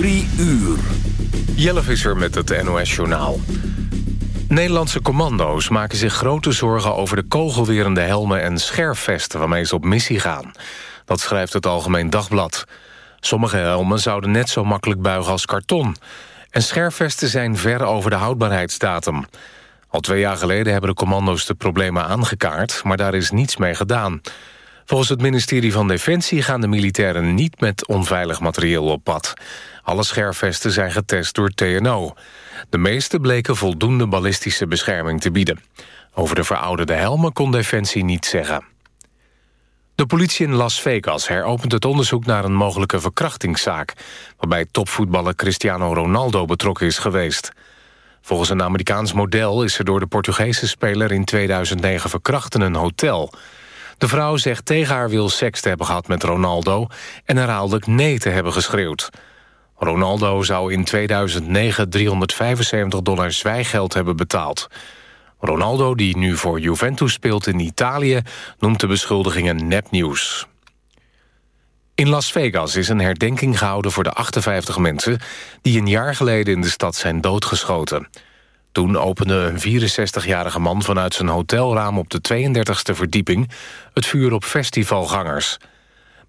Drie uur. Jelle Visser met het NOS-journaal. Nederlandse commando's maken zich grote zorgen over de kogelwerende helmen en scherfvesten waarmee ze op missie gaan. Dat schrijft het Algemeen Dagblad. Sommige helmen zouden net zo makkelijk buigen als karton. En scherfvesten zijn ver over de houdbaarheidsdatum. Al twee jaar geleden hebben de commando's de problemen aangekaart... maar daar is niets mee gedaan. Volgens het ministerie van Defensie gaan de militairen niet met onveilig materieel op pad. Alle scherfvesten zijn getest door TNO. De meeste bleken voldoende ballistische bescherming te bieden. Over de verouderde helmen kon Defensie niet zeggen. De politie in Las Vegas heropent het onderzoek naar een mogelijke verkrachtingszaak... waarbij topvoetballer Cristiano Ronaldo betrokken is geweest. Volgens een Amerikaans model is er door de Portugese speler in 2009 verkracht in een hotel... De vrouw zegt tegen haar wil seks te hebben gehad met Ronaldo... en herhaaldelijk nee te hebben geschreeuwd. Ronaldo zou in 2009 375 dollar zwijgeld hebben betaald. Ronaldo, die nu voor Juventus speelt in Italië... noemt de beschuldigingen nepnieuws. In Las Vegas is een herdenking gehouden voor de 58 mensen... die een jaar geleden in de stad zijn doodgeschoten... Toen opende een 64-jarige man vanuit zijn hotelraam op de 32e verdieping het vuur op festivalgangers.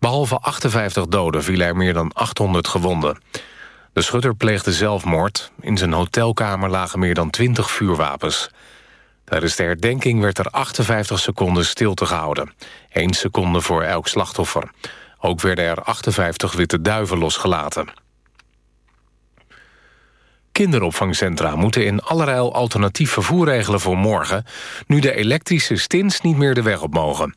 Behalve 58 doden vielen er meer dan 800 gewonden. De schutter pleegde zelfmoord. In zijn hotelkamer lagen meer dan 20 vuurwapens. Tijdens de herdenking werd er 58 seconden stilte gehouden. 1 seconde voor elk slachtoffer. Ook werden er 58 witte duiven losgelaten. Kinderopvangcentra moeten in allerijl alternatief vervoer regelen voor morgen... nu de elektrische stins niet meer de weg op mogen.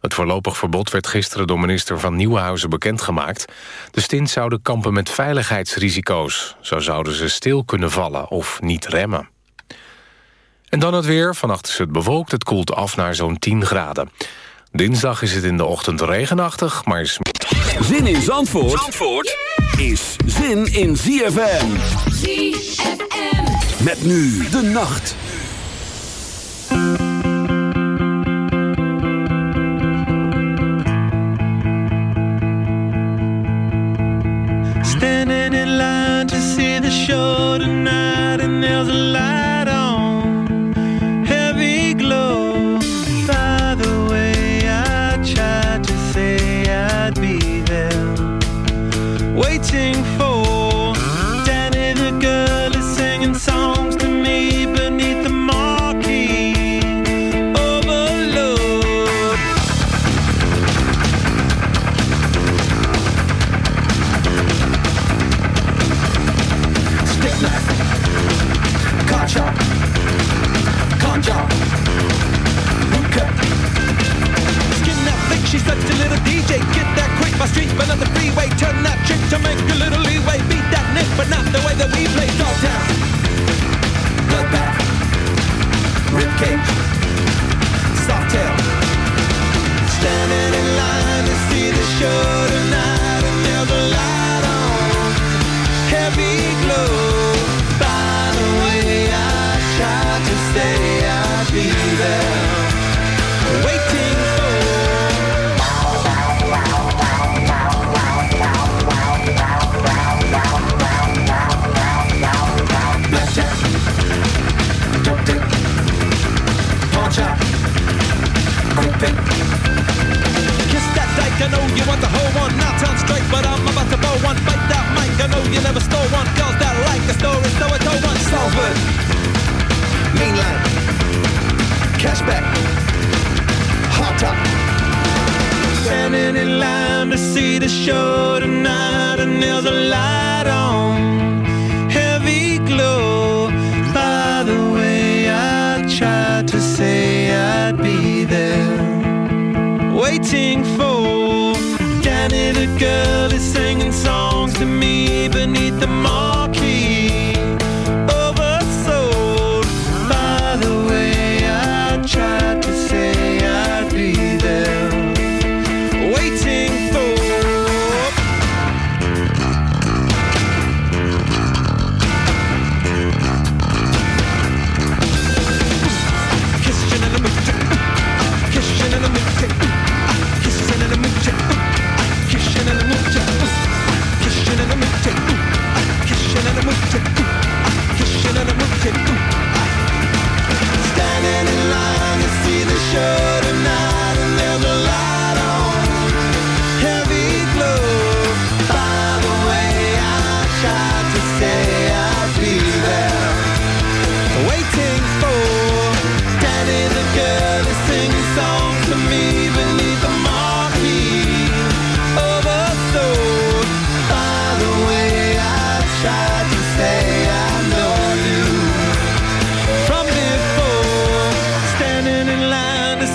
Het voorlopig verbod werd gisteren door minister van Nieuwenhuizen bekendgemaakt. De stins zouden kampen met veiligheidsrisico's. Zo zouden ze stil kunnen vallen of niet remmen. En dan het weer. Vannacht is het bewolkt. Het koelt af naar zo'n 10 graden. Dinsdag is het in de ochtend regenachtig, maar is... Zin in Zandvoort, Zandvoort is zin in ZFM. ZFM. Met nu de nacht. To see the show tonight and there's a light ribcage,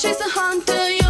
she's a hunter.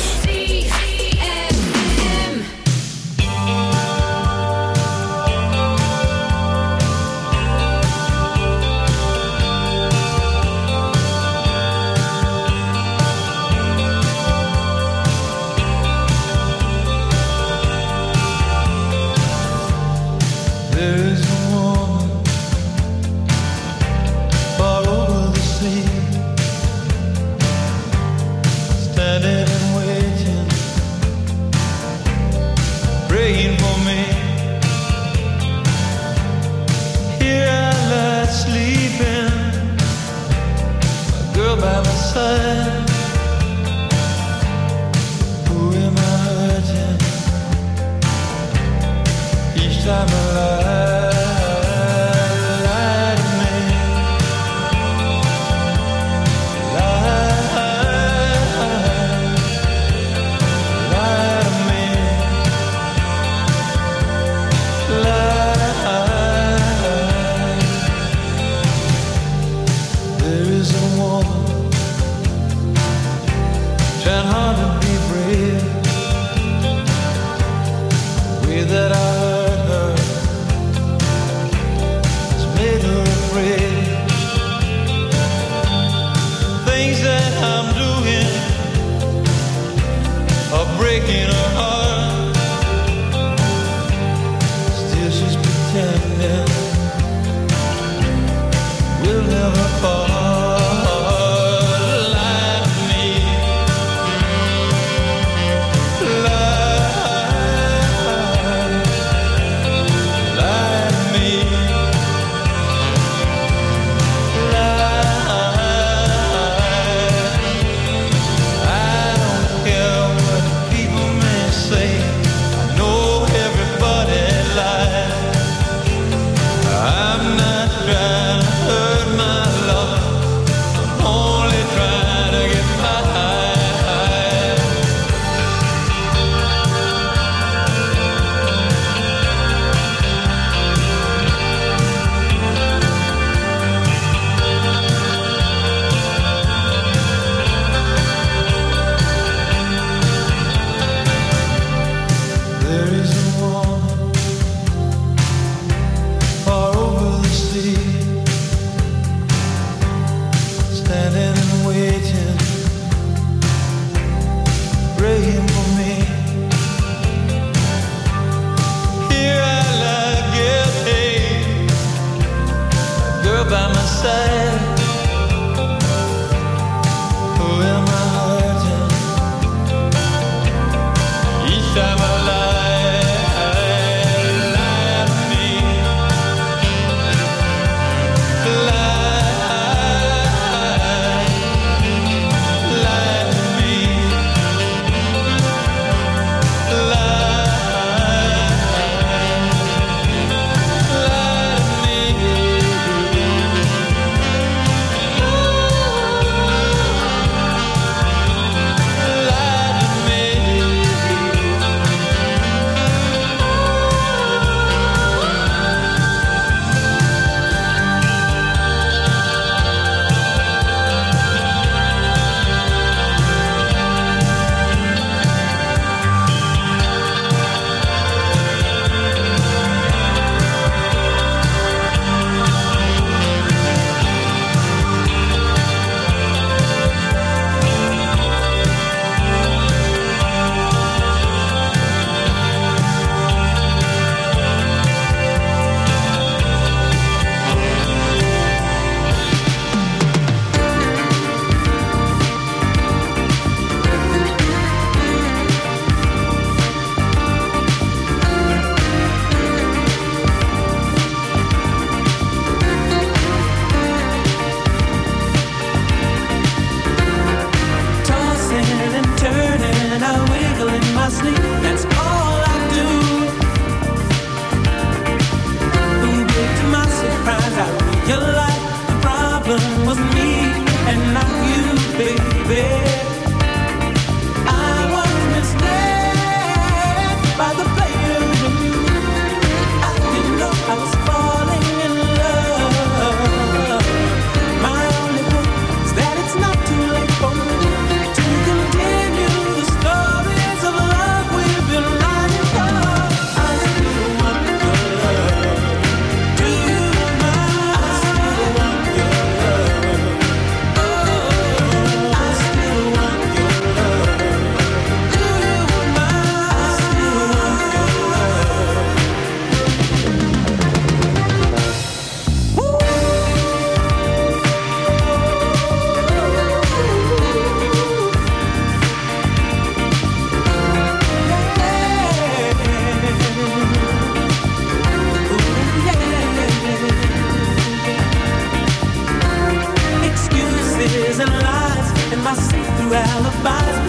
I see through alibis.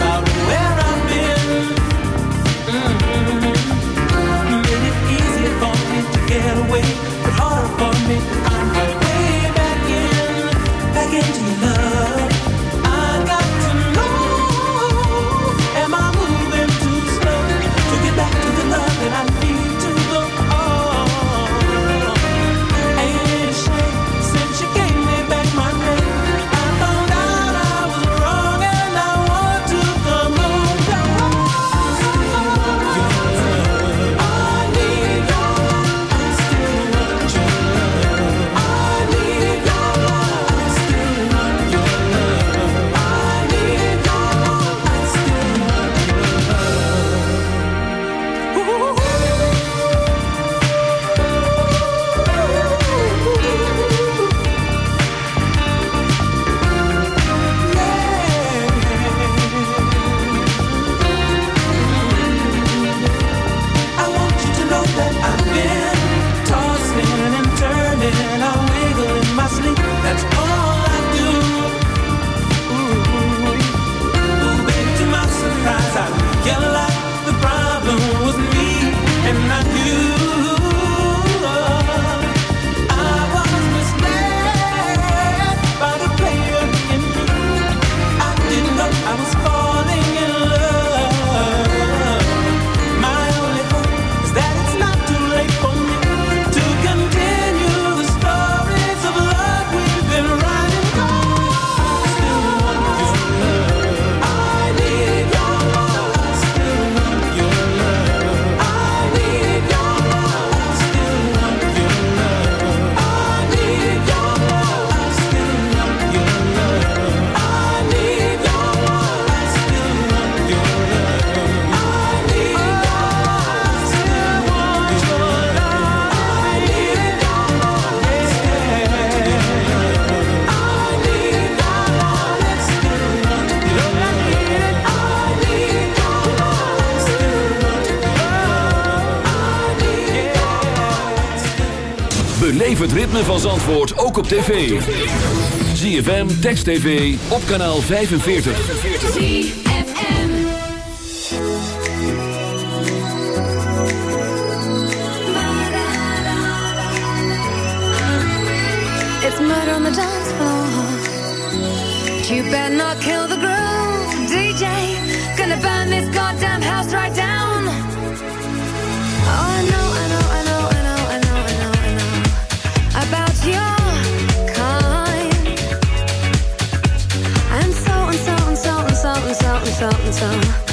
ritme van Zandvoort ook op tv. ZFM, Text TV, op kanaal 45. ZFM It's murder on the dance floor You better not kill the girl something, something.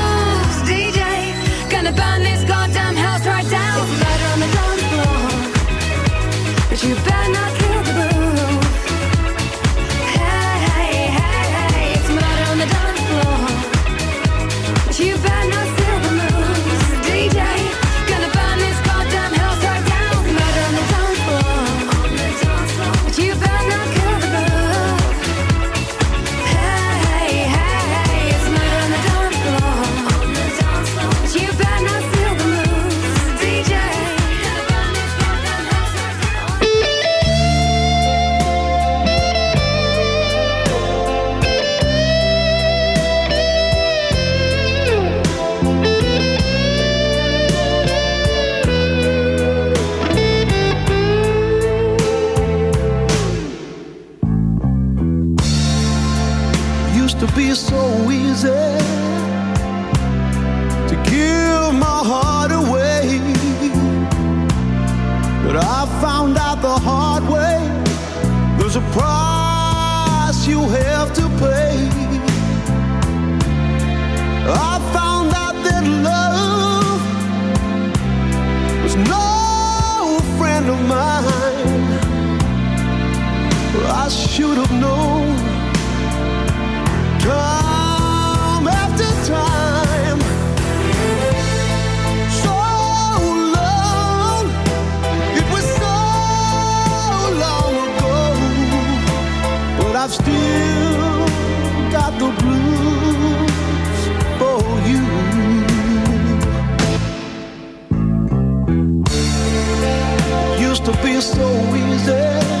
To be so easy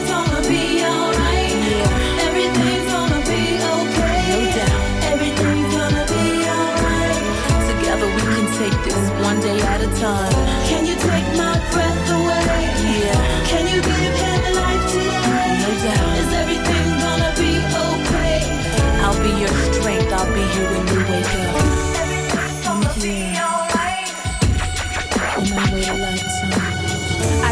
take this one day at a time.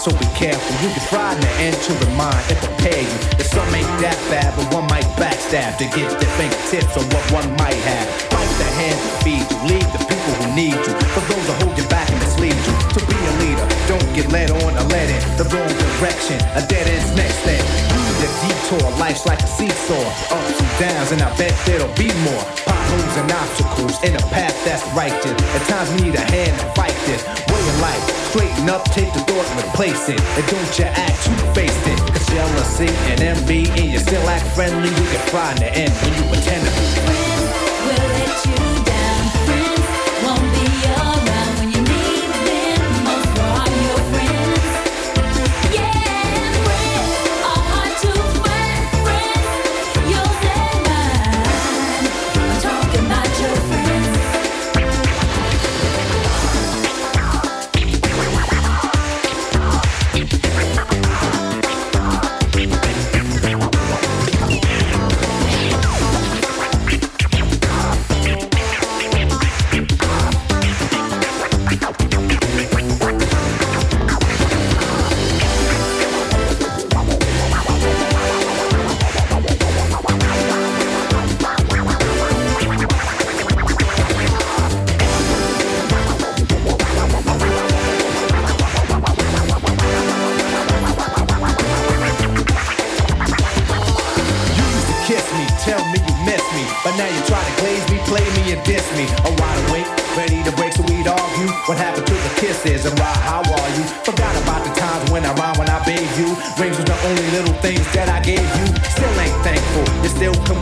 so be careful. You can try to enter the mind and prepare you. That some ain't that bad, but one might backstab to get their fingertips on what one might have. Bite the hand that feeds you, leave the people who need you. For those who hold you back and mislead you. To be a leader, don't get led on or led in the wrong direction. A dead end's next thing. The detour, life's like a seesaw. Ups and downs, and I bet there'll be more. Potholes and obstacles in a path that's righteous. At times need a hand to fight this life. Straighten up, take the thought and replace it. And don't you act two-faced it. Cause jealousy and envy, and you still act friendly, you can in the end when you pretend to be. Will let you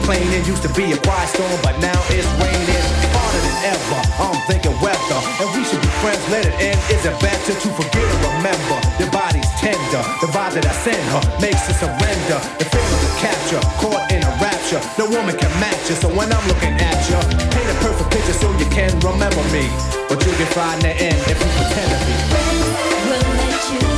Used to be a quiet storm, but now it's raining harder than ever. I'm thinking weather, and we should be friends. Let it end. Is it better to forget or remember? Your body's tender, the vibe that I send her makes her surrender. The feeling of capture, caught in a rapture. No woman can match you, so when I'm looking at you, paint a perfect picture so you can remember me. But you can find the end if you pretend to be. We'll let you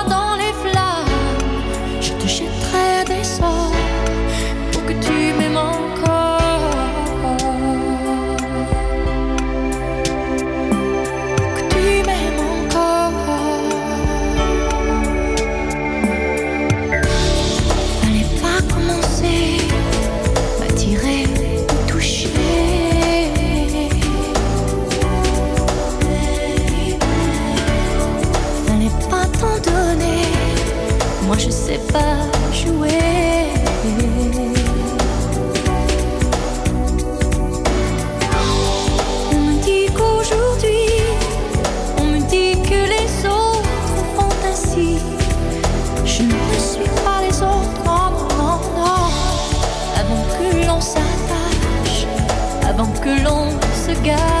On me dit qu'aujourd'hui, on me dit que les autres font ainsi. Je ne suis pas les autres, non, non, non. Avant que l'on s'attache, avant que l'on se gâche,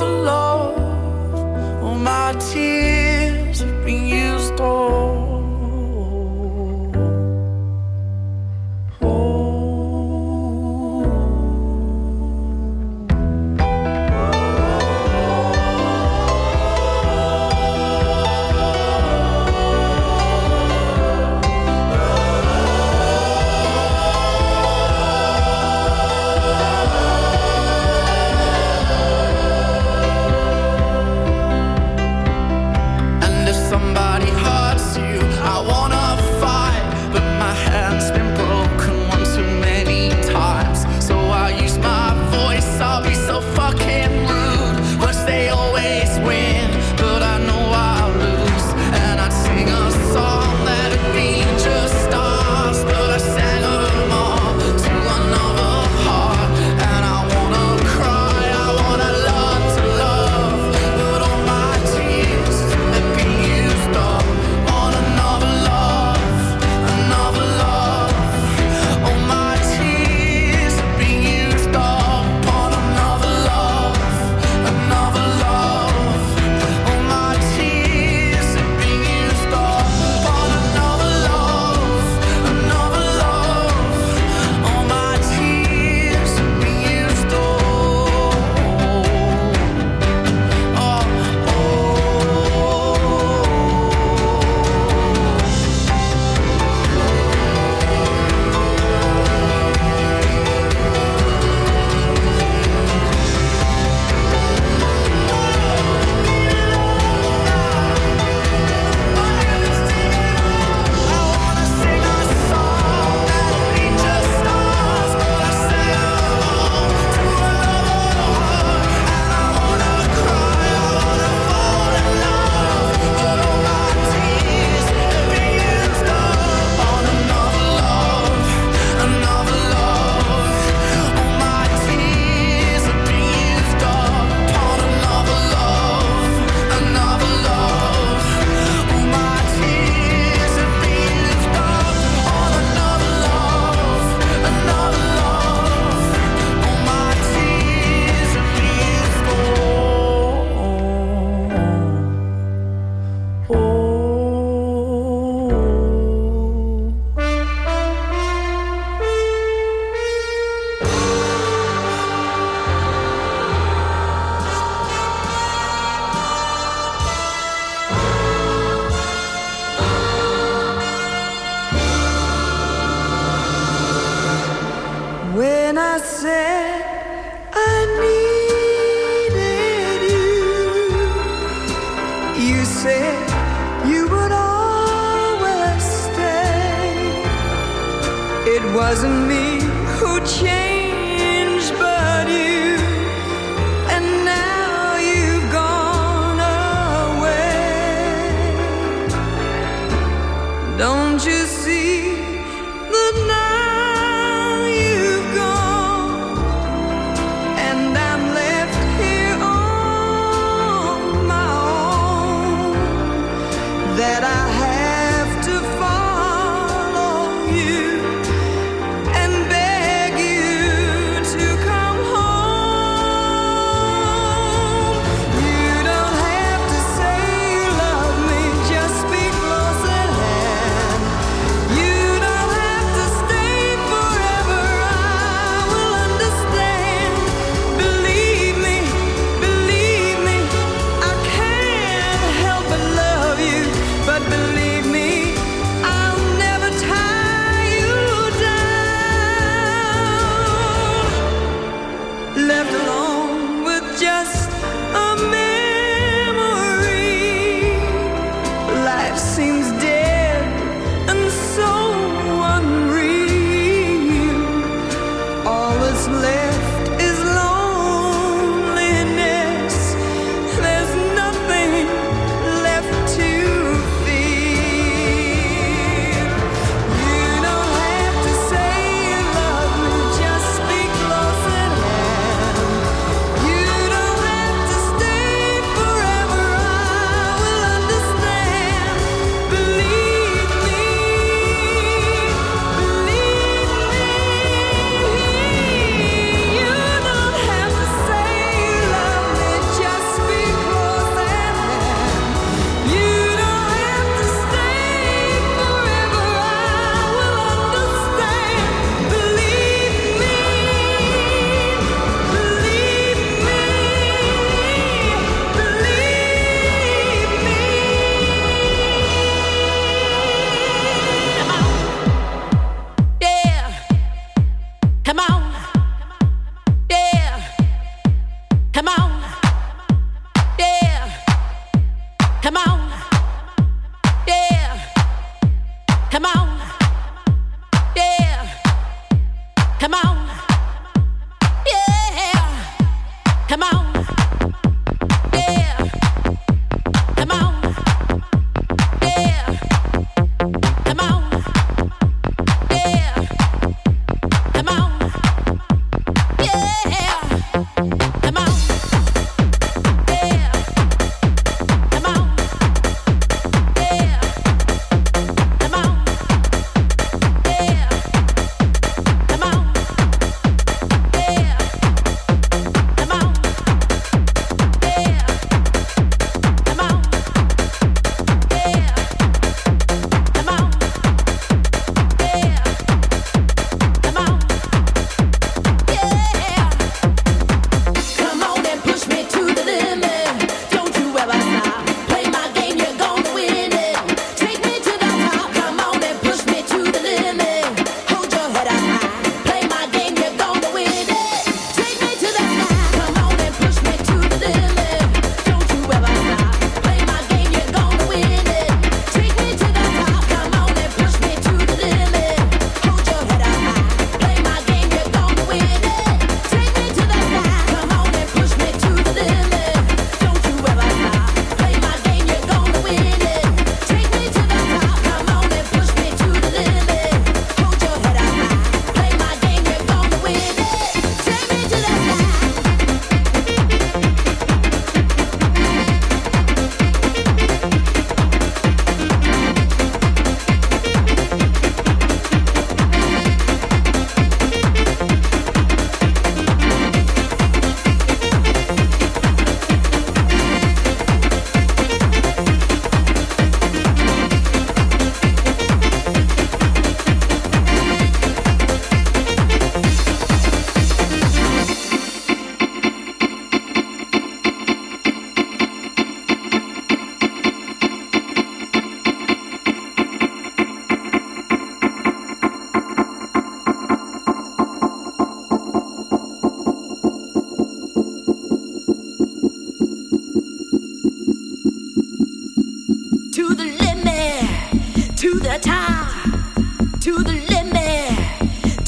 another love. All my tears have been used up.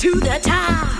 to the top.